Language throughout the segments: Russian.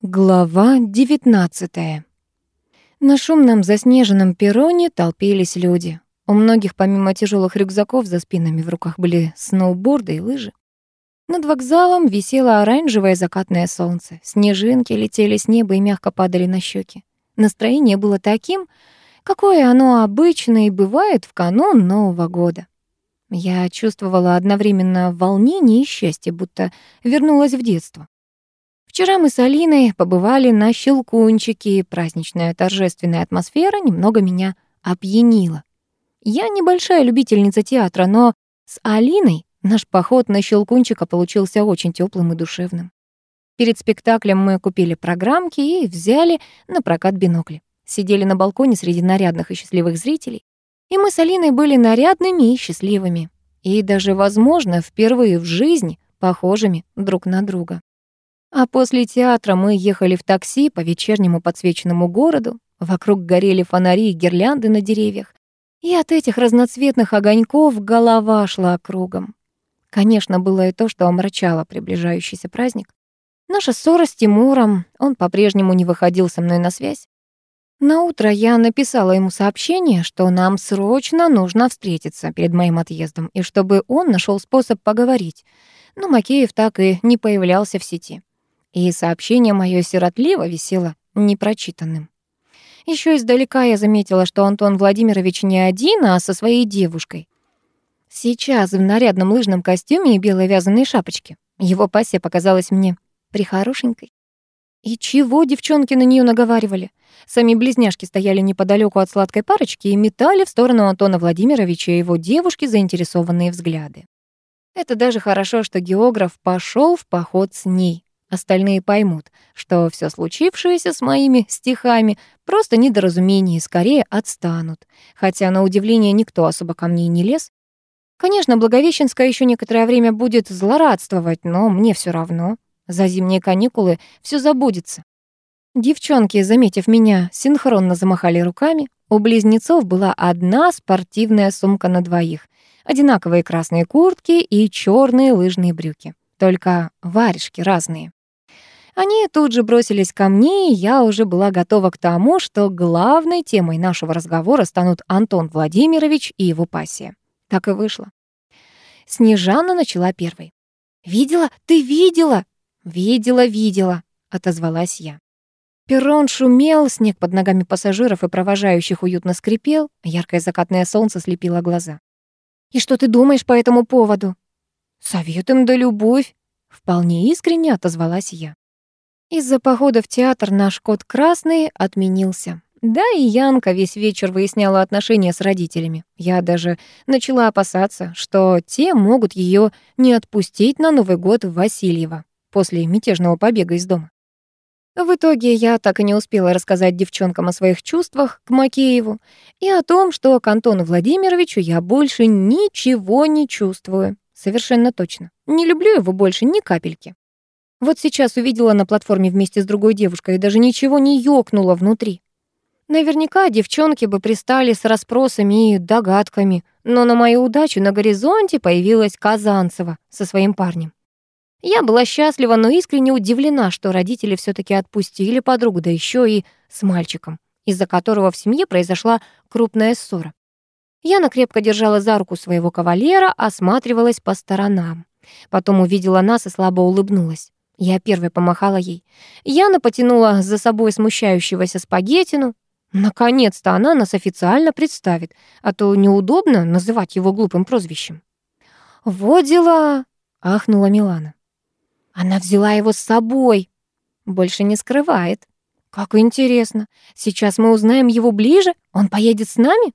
Глава 19 На шумном заснеженном перроне толпились люди. У многих, помимо тяжелых рюкзаков, за спинами в руках были сноуборды и лыжи. Над вокзалом висело оранжевое закатное солнце. Снежинки летели с неба и мягко падали на щеки. Настроение было таким, какое оно обычно и бывает в канун Нового года. Я чувствовала одновременно волнение и счастье, будто вернулась в детство. Вчера мы с Алиной побывали на Щелкунчике, и праздничная торжественная атмосфера немного меня опьянила. Я небольшая любительница театра, но с Алиной наш поход на Щелкунчика получился очень теплым и душевным. Перед спектаклем мы купили программки и взяли на прокат бинокли. Сидели на балконе среди нарядных и счастливых зрителей. И мы с Алиной были нарядными и счастливыми. И даже, возможно, впервые в жизни похожими друг на друга. А после театра мы ехали в такси по вечернему подсвеченному городу. Вокруг горели фонари и гирлянды на деревьях. И от этих разноцветных огоньков голова шла кругом. Конечно, было и то, что омрачало приближающийся праздник. Наша ссора с Тимуром, он по-прежнему не выходил со мной на связь. На утро я написала ему сообщение, что нам срочно нужно встретиться перед моим отъездом, и чтобы он нашел способ поговорить. Но Макеев так и не появлялся в сети и сообщение мое сиротливо висело непрочитанным. Еще издалека я заметила, что Антон Владимирович не один, а со своей девушкой. Сейчас в нарядном лыжном костюме и белой вязаной шапочке. Его пассия показалась мне прихорошенькой. И чего девчонки на нее наговаривали? Сами близняшки стояли неподалеку от сладкой парочки и метали в сторону Антона Владимировича и его девушки заинтересованные взгляды. Это даже хорошо, что географ пошел в поход с ней. Остальные поймут, что все случившееся с моими стихами просто недоразумение и скорее отстанут. Хотя, на удивление, никто особо ко мне не лез. Конечно, Благовещенская еще некоторое время будет злорадствовать, но мне все равно. За зимние каникулы все забудется. Девчонки, заметив меня, синхронно замахали руками. У близнецов была одна спортивная сумка на двоих, одинаковые красные куртки и черные лыжные брюки. Только варежки разные. Они тут же бросились ко мне, и я уже была готова к тому, что главной темой нашего разговора станут Антон Владимирович и его пассия. Так и вышло. Снежана начала первой. «Видела? Ты видела?» «Видела, видела», — отозвалась я. Перрон шумел, снег под ногами пассажиров и провожающих уютно скрипел, яркое закатное солнце слепило глаза. «И что ты думаешь по этому поводу?» «Совет им да любовь», — вполне искренне отозвалась я. Из-за похода в театр наш кот Красный отменился. Да, и Янка весь вечер выясняла отношения с родителями. Я даже начала опасаться, что те могут ее не отпустить на Новый год в Васильево после мятежного побега из дома. В итоге я так и не успела рассказать девчонкам о своих чувствах к Макееву и о том, что к Антону Владимировичу я больше ничего не чувствую. Совершенно точно. Не люблю его больше ни капельки. Вот сейчас увидела на платформе вместе с другой девушкой и даже ничего не ёкнуло внутри. Наверняка девчонки бы пристали с расспросами и догадками, но на мою удачу на горизонте появилась Казанцева со своим парнем. Я была счастлива, но искренне удивлена, что родители все таки отпустили подругу, да еще и с мальчиком, из-за которого в семье произошла крупная ссора. Яна крепко держала за руку своего кавалера, осматривалась по сторонам. Потом увидела нас и слабо улыбнулась. Я первой помахала ей. Яна потянула за собой смущающегося спагеттину. Наконец-то она нас официально представит, а то неудобно называть его глупым прозвищем. «Вот дела!» — ахнула Милана. «Она взяла его с собой!» «Больше не скрывает!» «Как интересно! Сейчас мы узнаем его ближе? Он поедет с нами?»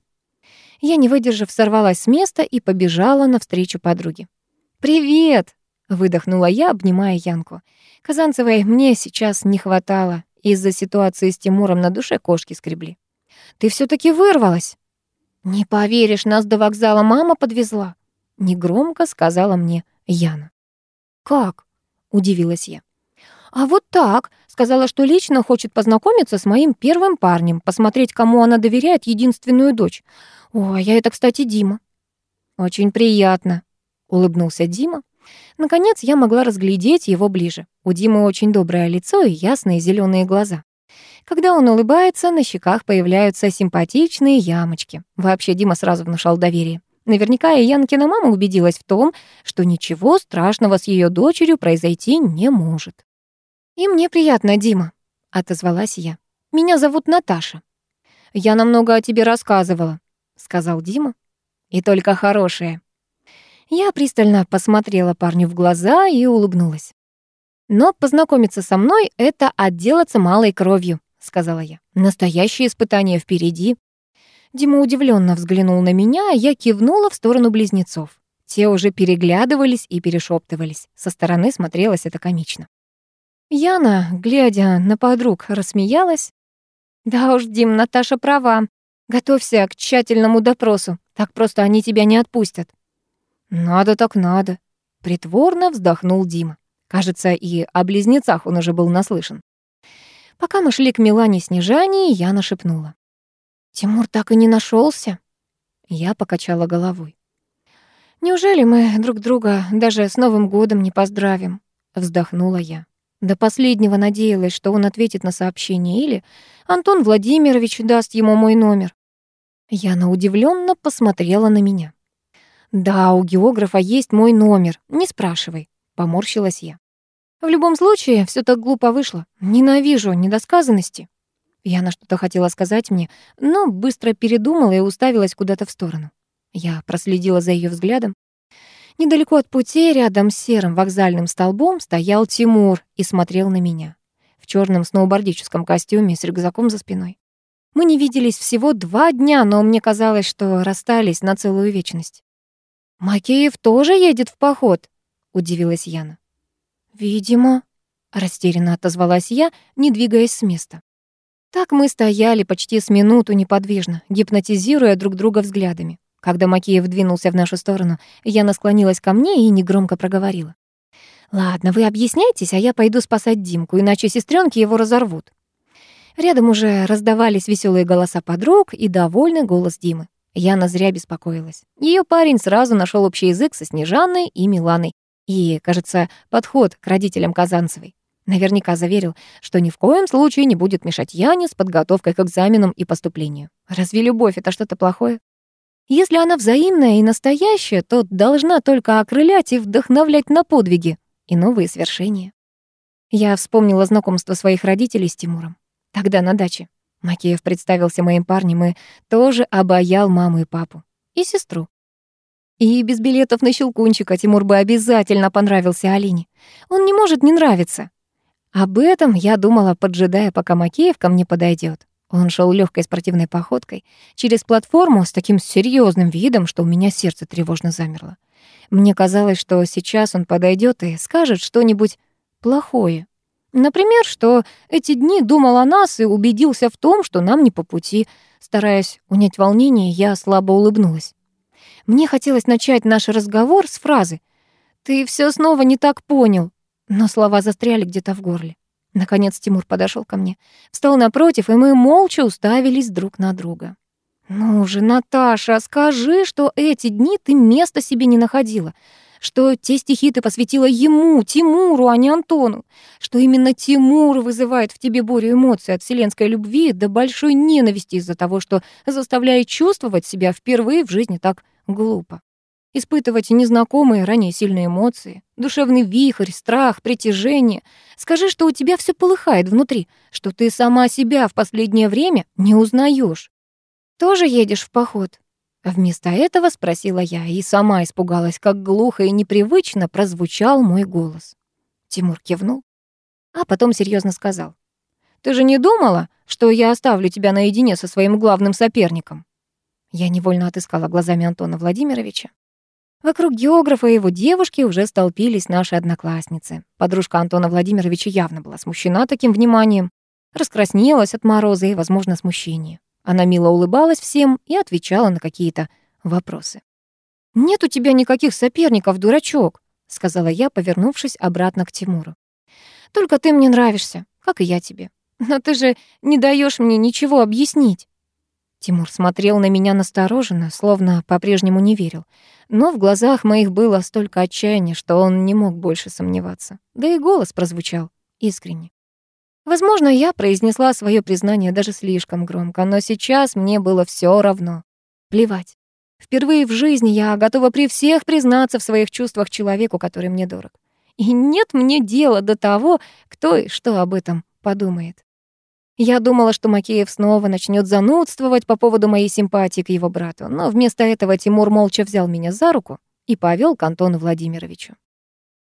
Я, не выдержав, сорвалась с места и побежала навстречу подруге. «Привет!» Выдохнула я, обнимая Янку. Казанцевой мне сейчас не хватало. Из-за ситуации с Тимуром на душе кошки скребли. «Ты все таки вырвалась!» «Не поверишь, нас до вокзала мама подвезла!» Негромко сказала мне Яна. «Как?» — удивилась я. «А вот так!» Сказала, что лично хочет познакомиться с моим первым парнем, посмотреть, кому она доверяет единственную дочь. О, я это, кстати, Дима. Очень приятно, улыбнулся Дима. Наконец я могла разглядеть его ближе. У Димы очень доброе лицо и ясные зеленые глаза. Когда он улыбается, на щеках появляются симпатичные ямочки. Вообще Дима сразу внушал доверие. Наверняка и Янкина мама убедилась в том, что ничего страшного с ее дочерью произойти не может. «И мне приятно, Дима», — отозвалась я. «Меня зовут Наташа». «Я намного о тебе рассказывала», — сказал Дима. «И только хорошее». Я пристально посмотрела парню в глаза и улыбнулась. «Но познакомиться со мной — это отделаться малой кровью», — сказала я. «Настоящее испытание впереди». Дима удивленно взглянул на меня, а я кивнула в сторону близнецов. Те уже переглядывались и перешептывались. Со стороны смотрелось это комично. Яна, глядя на подруг, рассмеялась. «Да уж, Дим, Наташа права. Готовься к тщательному допросу. Так просто они тебя не отпустят». «Надо так надо», — притворно вздохнул Дима. Кажется, и о близнецах он уже был наслышан. Пока мы шли к Милане Снежане, я нашепнула. «Тимур так и не нашелся. Я покачала головой. «Неужели мы друг друга даже с Новым годом не поздравим?» Вздохнула я. До последнего надеялась, что он ответит на сообщение или Антон Владимирович даст ему мой номер. Яна удивленно посмотрела на меня. «Да, у географа есть мой номер, не спрашивай», — поморщилась я. «В любом случае, все так глупо вышло. Ненавижу недосказанности». Яна что-то хотела сказать мне, но быстро передумала и уставилась куда-то в сторону. Я проследила за ее взглядом. Недалеко от пути, рядом с серым вокзальным столбом, стоял Тимур и смотрел на меня. В черном сноубордическом костюме с рюкзаком за спиной. Мы не виделись всего два дня, но мне казалось, что расстались на целую вечность. «Макеев тоже едет в поход?» — удивилась Яна. «Видимо», — растерянно отозвалась я, не двигаясь с места. Так мы стояли почти с минуту неподвижно, гипнотизируя друг друга взглядами. Когда Макеев двинулся в нашу сторону, Яна склонилась ко мне и негромко проговорила. «Ладно, вы объясняйтесь, а я пойду спасать Димку, иначе сестренки его разорвут». Рядом уже раздавались веселые голоса подруг и довольный голос Димы. Яна зря беспокоилась. Ее парень сразу нашел общий язык со Снежанной и Миланой. И, кажется, подход к родителям Казанцевой. Наверняка заверил, что ни в коем случае не будет мешать Яне с подготовкой к экзаменам и поступлению. Разве любовь — это что-то плохое? Если она взаимная и настоящая, то должна только окрылять и вдохновлять на подвиги и новые свершения. Я вспомнила знакомство своих родителей с Тимуром. Тогда на даче. Макеев представился моим парнем и тоже обаял маму и папу. И сестру. И без билетов на Щелкунчика Тимур бы обязательно понравился Алине. Он не может не нравиться. Об этом я думала, поджидая, пока Макеев ко мне подойдет. Он шел легкой спортивной походкой через платформу с таким серьезным видом, что у меня сердце тревожно замерло. Мне казалось, что сейчас он подойдет и скажет что-нибудь плохое. Например, что эти дни думал о нас и убедился в том, что нам не по пути. Стараясь унять волнение, я слабо улыбнулась. Мне хотелось начать наш разговор с фразы «Ты все снова не так понял», но слова застряли где-то в горле. Наконец Тимур подошел ко мне, встал напротив, и мы молча уставились друг на друга. «Ну же, Наташа, скажи, что эти дни ты места себе не находила что те стихи ты посвятила ему, Тимуру, а не Антону, что именно Тимур вызывает в тебе бурю эмоций от вселенской любви до большой ненависти из-за того, что заставляет чувствовать себя впервые в жизни так глупо. Испытывать незнакомые ранее сильные эмоции, душевный вихрь, страх, притяжение. Скажи, что у тебя все полыхает внутри, что ты сама себя в последнее время не узнаешь. Тоже едешь в поход? А вместо этого спросила я и сама испугалась, как глухо и непривычно прозвучал мой голос. Тимур кивнул, а потом серьезно сказал. «Ты же не думала, что я оставлю тебя наедине со своим главным соперником?» Я невольно отыскала глазами Антона Владимировича. Вокруг географа и его девушки уже столпились наши одноклассницы. Подружка Антона Владимировича явно была смущена таким вниманием, раскраснелась от мороза и, возможно, смущения. Она мило улыбалась всем и отвечала на какие-то вопросы. «Нет у тебя никаких соперников, дурачок», — сказала я, повернувшись обратно к Тимуру. «Только ты мне нравишься, как и я тебе. Но ты же не даешь мне ничего объяснить». Тимур смотрел на меня настороженно, словно по-прежнему не верил. Но в глазах моих было столько отчаяния, что он не мог больше сомневаться. Да и голос прозвучал искренне. Возможно, я произнесла свое признание даже слишком громко, но сейчас мне было все равно. Плевать. Впервые в жизни я готова при всех признаться в своих чувствах человеку, который мне дорог. И нет мне дела до того, кто и что об этом подумает. Я думала, что Макеев снова начнет занудствовать по поводу моей симпатии к его брату, но вместо этого Тимур молча взял меня за руку и повел к Антону Владимировичу.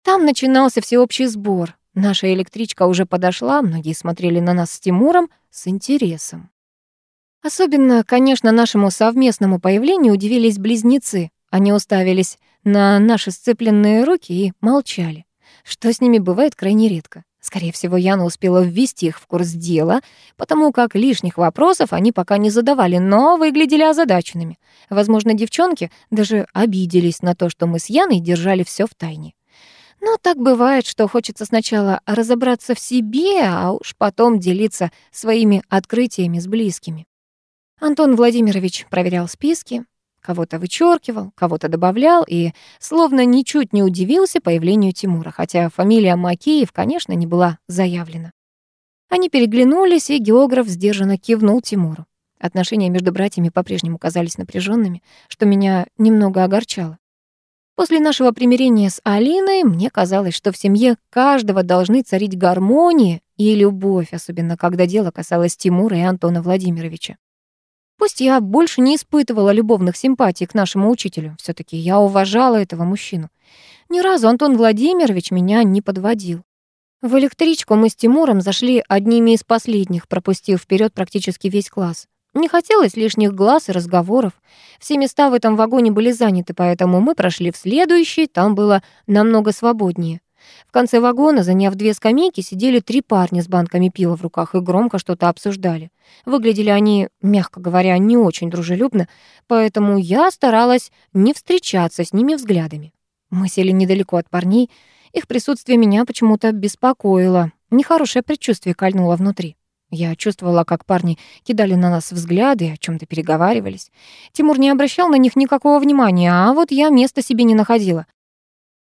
Там начинался всеобщий сбор. Наша электричка уже подошла, многие смотрели на нас с Тимуром с интересом. Особенно, конечно, нашему совместному появлению удивились близнецы. Они уставились на наши сцепленные руки и молчали, что с ними бывает крайне редко. Скорее всего, Яна успела ввести их в курс дела, потому как лишних вопросов они пока не задавали, но выглядели озадаченными. Возможно, девчонки даже обиделись на то, что мы с Яной держали все в тайне. Но так бывает, что хочется сначала разобраться в себе, а уж потом делиться своими открытиями с близкими. Антон Владимирович проверял списки, кого-то вычеркивал, кого-то добавлял и словно ничуть не удивился появлению Тимура, хотя фамилия Макеев, конечно, не была заявлена. Они переглянулись, и географ сдержанно кивнул Тимуру. Отношения между братьями по-прежнему казались напряженными, что меня немного огорчало. После нашего примирения с Алиной мне казалось, что в семье каждого должны царить гармония и любовь, особенно когда дело касалось Тимура и Антона Владимировича. Пусть я больше не испытывала любовных симпатий к нашему учителю, все таки я уважала этого мужчину. Ни разу Антон Владимирович меня не подводил. В электричку мы с Тимуром зашли одними из последних, пропустив вперед практически весь класс. Не хотелось лишних глаз и разговоров. Все места в этом вагоне были заняты, поэтому мы прошли в следующий, там было намного свободнее. В конце вагона, заняв две скамейки, сидели три парня с банками пива в руках и громко что-то обсуждали. Выглядели они, мягко говоря, не очень дружелюбно, поэтому я старалась не встречаться с ними взглядами. Мы сели недалеко от парней, их присутствие меня почему-то беспокоило. Нехорошее предчувствие кольнуло внутри. Я чувствовала, как парни кидали на нас взгляды и о чем то переговаривались. Тимур не обращал на них никакого внимания, а вот я места себе не находила.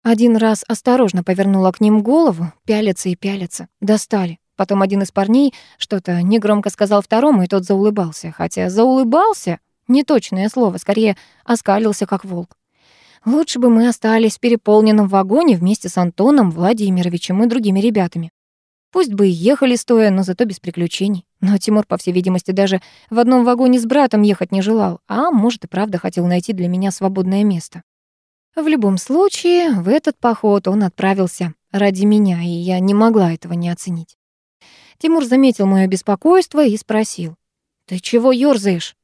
Один раз осторожно повернула к ним голову, пялятся и пялятся. Достали. Потом один из парней что-то негромко сказал второму, и тот заулыбался. Хотя заулыбался — неточное слово, скорее оскалился, как волк. Лучше бы мы остались в переполненном вагоне вместе с Антоном Владимировичем и другими ребятами. Пусть бы и ехали стоя, но зато без приключений. Но Тимур, по всей видимости, даже в одном вагоне с братом ехать не желал, а может и правда хотел найти для меня свободное место. В любом случае, в этот поход он отправился ради меня, и я не могла этого не оценить. Тимур заметил моё беспокойство и спросил. «Ты чего ёрзаешь?»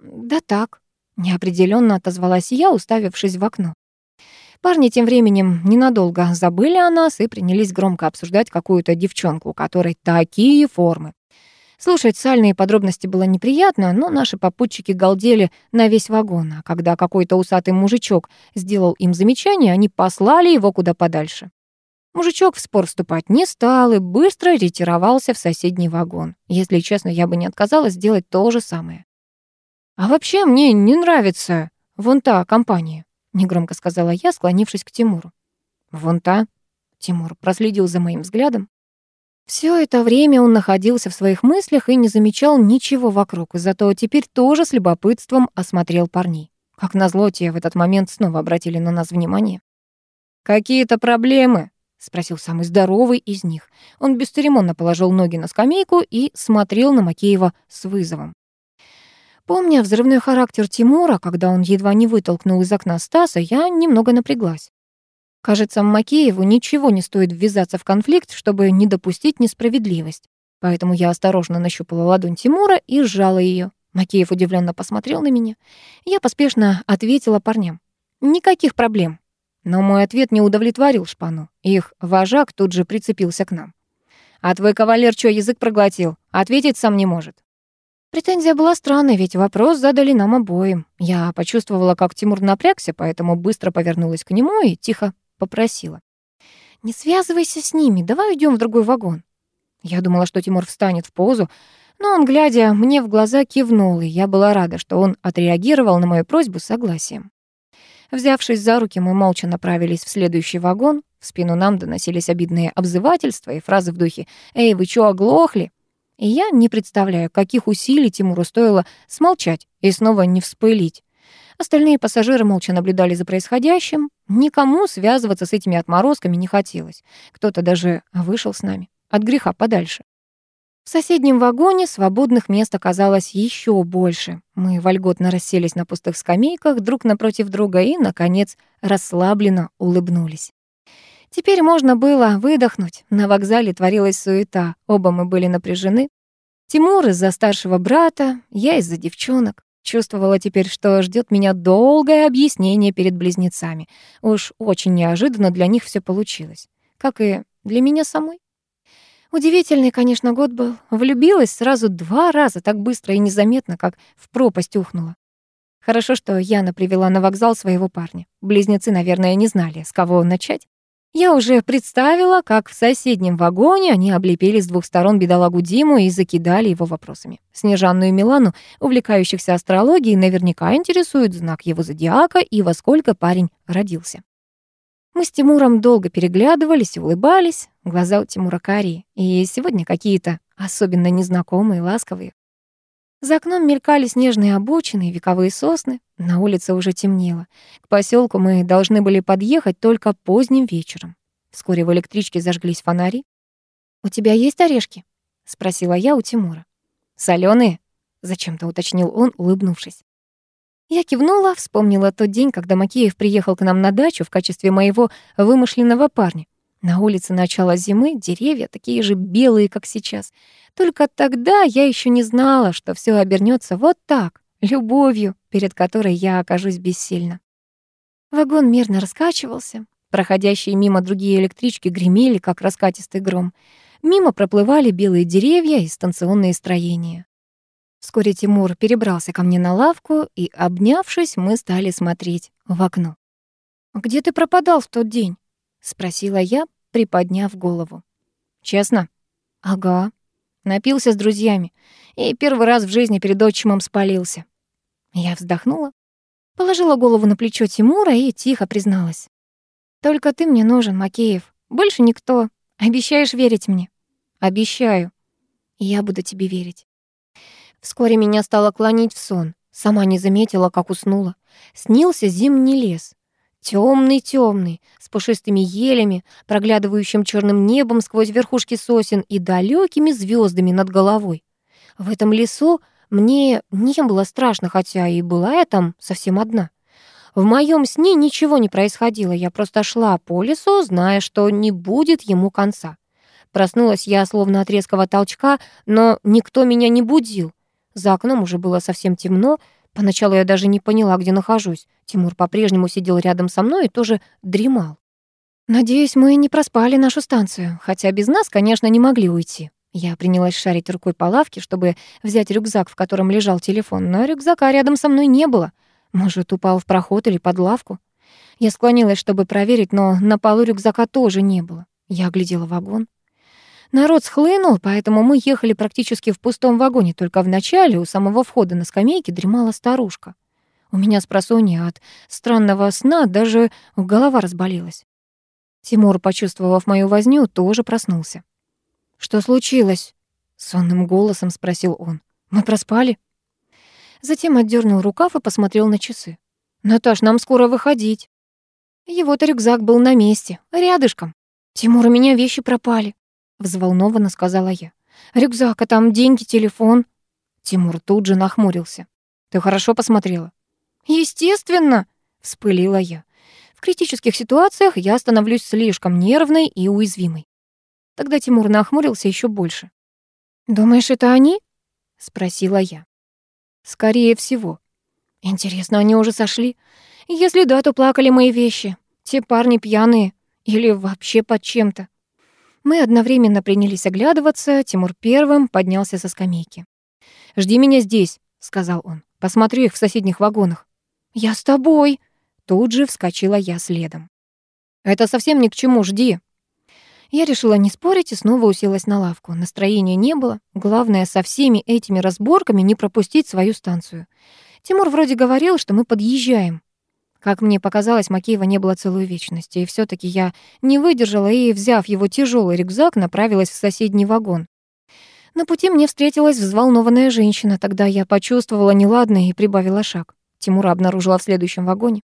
«Да так», — неопределённо отозвалась я, уставившись в окно. Парни тем временем ненадолго забыли о нас и принялись громко обсуждать какую-то девчонку, у которой такие формы. Слушать сальные подробности было неприятно, но наши попутчики галдели на весь вагон, а когда какой-то усатый мужичок сделал им замечание, они послали его куда подальше. Мужичок в спор вступать не стал и быстро ретировался в соседний вагон. Если честно, я бы не отказалась сделать то же самое. «А вообще мне не нравится вон та компания», — негромко сказала я, склонившись к Тимуру. «Вон та?» — Тимур проследил за моим взглядом. Все это время он находился в своих мыслях и не замечал ничего вокруг, зато теперь тоже с любопытством осмотрел парней. Как назло, те в этот момент снова обратили на нас внимание. «Какие-то проблемы?» — спросил самый здоровый из них. Он бесцеремонно положил ноги на скамейку и смотрел на Макеева с вызовом. Помня взрывной характер Тимура, когда он едва не вытолкнул из окна Стаса, я немного напряглась. Кажется, Макееву ничего не стоит ввязаться в конфликт, чтобы не допустить несправедливость. Поэтому я осторожно нащупала ладонь Тимура и сжала ее. Макеев удивленно посмотрел на меня. Я поспешно ответила парням. «Никаких проблем». Но мой ответ не удовлетворил шпану. Их вожак тут же прицепился к нам. «А твой кавалер что, язык проглотил? Ответить сам не может». Претензия была странной, ведь вопрос задали нам обоим. Я почувствовала, как Тимур напрягся, поэтому быстро повернулась к нему и тихо попросила. «Не связывайся с ними, давай уйдем в другой вагон». Я думала, что Тимур встанет в позу, но он, глядя мне в глаза, кивнул, и я была рада, что он отреагировал на мою просьбу с согласием. Взявшись за руки, мы молча направились в следующий вагон. В спину нам доносились обидные обзывательства и фразы в духе «Эй, вы чё, оглохли?» И я не представляю, каких усилий Тимуру стоило смолчать и снова не вспылить. Остальные пассажиры молча наблюдали за происходящим. Никому связываться с этими отморозками не хотелось. Кто-то даже вышел с нами. От греха подальше. В соседнем вагоне свободных мест оказалось еще больше. Мы вольготно расселись на пустых скамейках друг напротив друга и, наконец, расслабленно улыбнулись. Теперь можно было выдохнуть. На вокзале творилась суета, оба мы были напряжены. Тимур из-за старшего брата, я из-за девчонок. Чувствовала теперь, что ждет меня долгое объяснение перед близнецами. Уж очень неожиданно для них все получилось. Как и для меня самой. Удивительный, конечно, год был. Влюбилась сразу два раза так быстро и незаметно, как в пропасть ухнула. Хорошо, что Яна привела на вокзал своего парня. Близнецы, наверное, не знали, с кого начать. Я уже представила, как в соседнем вагоне они облепили с двух сторон бедолагу Диму и закидали его вопросами. Снежанну и Милану, увлекающихся астрологией, наверняка интересует знак его зодиака и во сколько парень родился. Мы с Тимуром долго переглядывались и улыбались. Глаза у Тимура карие, и сегодня какие-то особенно незнакомые, ласковые. За окном мелькали снежные обочины и вековые сосны. На улице уже темнело. К поселку мы должны были подъехать только поздним вечером. Вскоре в электричке зажглись фонари. «У тебя есть орешки?» — спросила я у Тимура. «Солёные?» — зачем-то уточнил он, улыбнувшись. Я кивнула, вспомнила тот день, когда Макеев приехал к нам на дачу в качестве моего вымышленного парня. На улице начало зимы, деревья такие же белые, как сейчас. Только тогда я еще не знала, что все обернется вот так, любовью, перед которой я окажусь бессильна. Вагон мерно раскачивался. Проходящие мимо другие электрички гремели, как раскатистый гром. Мимо проплывали белые деревья и станционные строения. Вскоре Тимур перебрался ко мне на лавку, и, обнявшись, мы стали смотреть в окно. «Где ты пропадал в тот день?» — спросила я, приподняв голову. «Честно?» «Ага». Напился с друзьями и первый раз в жизни перед отчимом спалился. Я вздохнула, положила голову на плечо Тимура и тихо призналась. «Только ты мне нужен, Макеев. Больше никто. Обещаешь верить мне?» «Обещаю. Я буду тебе верить». Вскоре меня стало клонить в сон. Сама не заметила, как уснула. Снился зимний лес. Темный, темный, с пушистыми елями, проглядывающим черным небом сквозь верхушки сосен и далекими звездами над головой. В этом лесу мне не было страшно, хотя и была я там совсем одна. В моем сне ничего не происходило, я просто шла по лесу, зная, что не будет ему конца. Проснулась я словно от резкого толчка, но никто меня не будил. За окном уже было совсем темно. Поначалу я даже не поняла, где нахожусь. Тимур по-прежнему сидел рядом со мной и тоже дремал. Надеюсь, мы не проспали нашу станцию, хотя без нас, конечно, не могли уйти. Я принялась шарить рукой по лавке, чтобы взять рюкзак, в котором лежал телефон, но рюкзака рядом со мной не было. Может, упал в проход или под лавку. Я склонилась, чтобы проверить, но на полу рюкзака тоже не было. Я оглядела вагон. Народ схлынул, поэтому мы ехали практически в пустом вагоне, только в начале у самого входа на скамейке дремала старушка. У меня с просонья от странного сна даже голова разболелась. Тимур, почувствовав мою возню, тоже проснулся. «Что случилось?» — сонным голосом спросил он. «Мы проспали?» Затем отдернул рукав и посмотрел на часы. «Наташ, нам скоро выходить». Его-то рюкзак был на месте, рядышком. «Тимур, у меня вещи пропали» взволнованно сказала я. «Рюкзак, а там деньги, телефон». Тимур тут же нахмурился. «Ты хорошо посмотрела?» «Естественно!» — вспылила я. «В критических ситуациях я становлюсь слишком нервной и уязвимой». Тогда Тимур нахмурился еще больше. «Думаешь, это они?» — спросила я. «Скорее всего». «Интересно, они уже сошли? Если да, то плакали мои вещи. Те парни пьяные или вообще под чем-то. Мы одновременно принялись оглядываться. Тимур первым поднялся со скамейки. «Жди меня здесь», — сказал он. «Посмотрю их в соседних вагонах». «Я с тобой!» Тут же вскочила я следом. «Это совсем ни к чему, жди». Я решила не спорить и снова уселась на лавку. Настроения не было. Главное, со всеми этими разборками не пропустить свою станцию. Тимур вроде говорил, что мы подъезжаем. Как мне показалось, Макеева не было целую вечность, и все таки я не выдержала и, взяв его тяжелый рюкзак, направилась в соседний вагон. На пути мне встретилась взволнованная женщина, тогда я почувствовала неладное и прибавила шаг. Тимура обнаружила в следующем вагоне.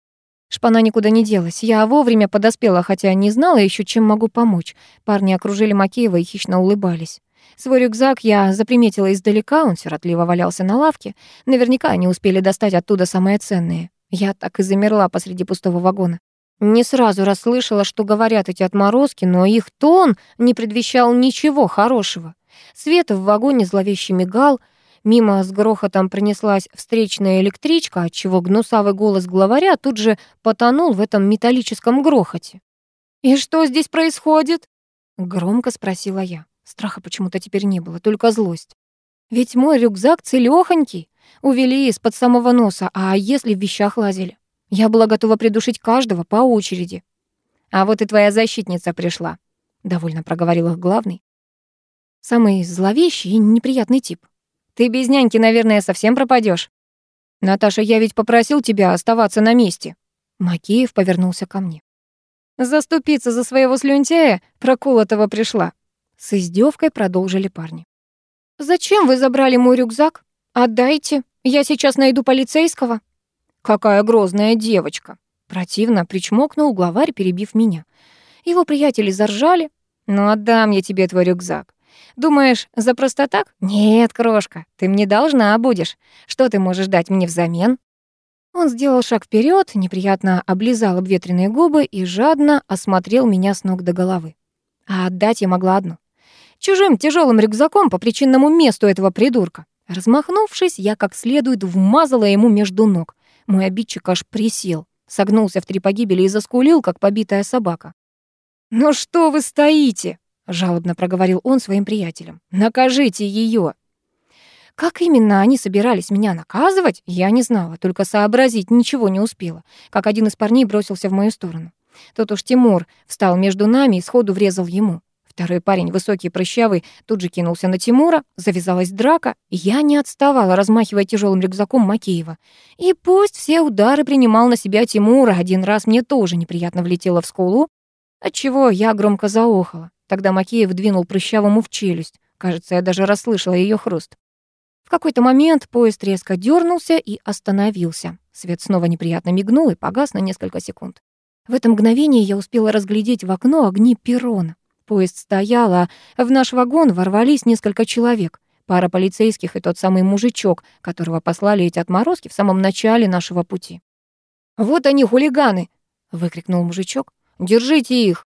Шпана никуда не делась. Я вовремя подоспела, хотя не знала еще, чем могу помочь. Парни окружили Макеева и хищно улыбались. Свой рюкзак я заприметила издалека, он сиротливо валялся на лавке. Наверняка они успели достать оттуда самое ценное. Я так и замерла посреди пустого вагона. Не сразу расслышала, что говорят эти отморозки, но их тон не предвещал ничего хорошего. Свет в вагоне зловеще мигал, мимо с грохотом пронеслась встречная электричка, отчего гнусавый голос главаря тут же потонул в этом металлическом грохоте. «И что здесь происходит?» — громко спросила я. Страха почему-то теперь не было, только злость. Ведь мой рюкзак целёхонький. Увели из-под самого носа, а если в вещах лазили? Я была готова придушить каждого по очереди. «А вот и твоя защитница пришла», — довольно проговорил их главный. Самый зловещий и неприятный тип. «Ты без няньки, наверное, совсем пропадёшь. «Наташа, я ведь попросил тебя оставаться на месте». Макеев повернулся ко мне. «Заступиться за своего слюнтяя проколотого пришла. С издевкой продолжили парни. «Зачем вы забрали мой рюкзак? Отдайте, я сейчас найду полицейского». «Какая грозная девочка!» Противно причмокнул главарь, перебив меня. Его приятели заржали. «Ну, отдам я тебе твой рюкзак. Думаешь, за просто так? Нет, крошка, ты мне должна будешь. Что ты можешь дать мне взамен?» Он сделал шаг вперед, неприятно облизал обветренные губы и жадно осмотрел меня с ног до головы. А отдать я могла одно чужим тяжелым рюкзаком по причинному месту этого придурка. Размахнувшись, я как следует вмазала ему между ног. Мой обидчик аж присел, согнулся в три погибели и заскулил, как побитая собака. «Ну что вы стоите?» — жалобно проговорил он своим приятелям. «Накажите ее!» Как именно они собирались меня наказывать, я не знала, только сообразить ничего не успела, как один из парней бросился в мою сторону. Тот уж Тимур встал между нами и сходу врезал ему. Второй парень, высокий и прыщавый, тут же кинулся на Тимура, завязалась драка. Я не отставала, размахивая тяжелым рюкзаком Макеева. И пусть все удары принимал на себя Тимура, один раз мне тоже неприятно влетело в скулу, отчего я громко заохала. Тогда Макеев двинул прыщавому в челюсть. Кажется, я даже расслышала ее хруст. В какой-то момент поезд резко дернулся и остановился. Свет снова неприятно мигнул и погас на несколько секунд. В это мгновение я успела разглядеть в окно огни перрона. Поезд стоял, а в наш вагон ворвались несколько человек. Пара полицейских и тот самый мужичок, которого послали эти отморозки в самом начале нашего пути. «Вот они, хулиганы!» — выкрикнул мужичок. «Держите их!»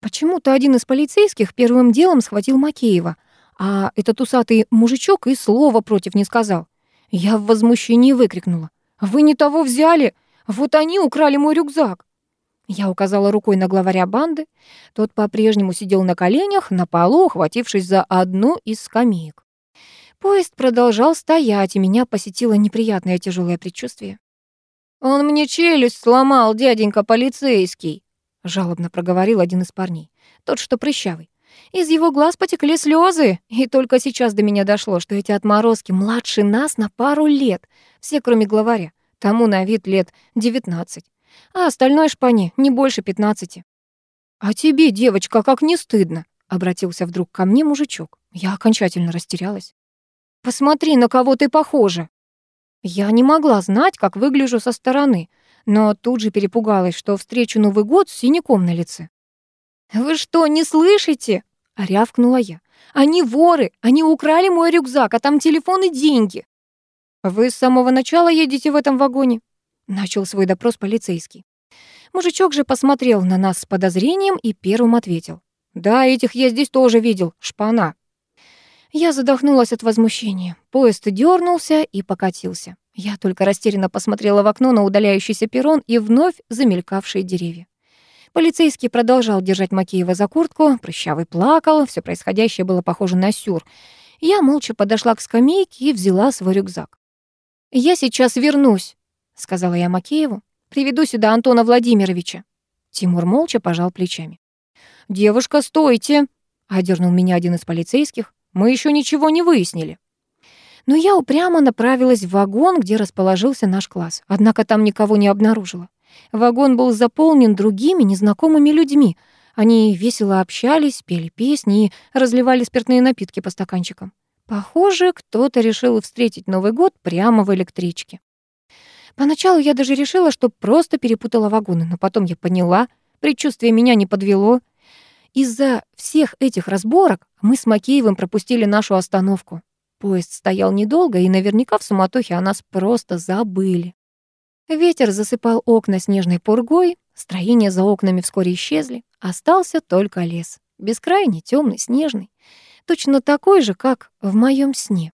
Почему-то один из полицейских первым делом схватил Макеева, а этот усатый мужичок и слова против не сказал. Я в возмущении выкрикнула. «Вы не того взяли! Вот они украли мой рюкзак!» Я указала рукой на главаря банды. Тот по-прежнему сидел на коленях, на полу, ухватившись за одну из скамеек. Поезд продолжал стоять, и меня посетило неприятное тяжелое предчувствие. «Он мне челюсть сломал, дяденька полицейский», — жалобно проговорил один из парней, тот, что прыщавый. Из его глаз потекли слезы, и только сейчас до меня дошло, что эти отморозки младше нас на пару лет, все кроме главаря, тому на вид лет девятнадцать а остальной шпане не больше пятнадцати. «А тебе, девочка, как не стыдно?» — обратился вдруг ко мне мужичок. Я окончательно растерялась. «Посмотри, на кого ты похожа!» Я не могла знать, как выгляжу со стороны, но тут же перепугалась, что встречу Новый год с синяком на лице. «Вы что, не слышите?» — рявкнула я. «Они воры! Они украли мой рюкзак, а там телефон и деньги!» «Вы с самого начала едете в этом вагоне?» Начал свой допрос полицейский. Мужичок же посмотрел на нас с подозрением и первым ответил. «Да, этих я здесь тоже видел. Шпана». Я задохнулась от возмущения. Поезд дернулся и покатился. Я только растерянно посмотрела в окно на удаляющийся перрон и вновь замелькавшие деревья. Полицейский продолжал держать Макеева за куртку, прыщавый плакал, все происходящее было похоже на сюр. Я молча подошла к скамейке и взяла свой рюкзак. «Я сейчас вернусь», сказала я Макееву. «Приведу сюда Антона Владимировича». Тимур молча пожал плечами. «Девушка, стойте!» — одернул меня один из полицейских. «Мы еще ничего не выяснили». Но я упрямо направилась в вагон, где расположился наш класс. Однако там никого не обнаружила. Вагон был заполнен другими незнакомыми людьми. Они весело общались, пели песни и разливали спиртные напитки по стаканчикам. Похоже, кто-то решил встретить Новый год прямо в электричке. Поначалу я даже решила, что просто перепутала вагоны, но потом я поняла, предчувствие меня не подвело. Из-за всех этих разборок мы с Макеевым пропустили нашу остановку. Поезд стоял недолго, и наверняка в суматохе о нас просто забыли. Ветер засыпал окна снежной пургой, строения за окнами вскоре исчезли, остался только лес, бескрайний, темный, снежный, точно такой же, как в моем сне.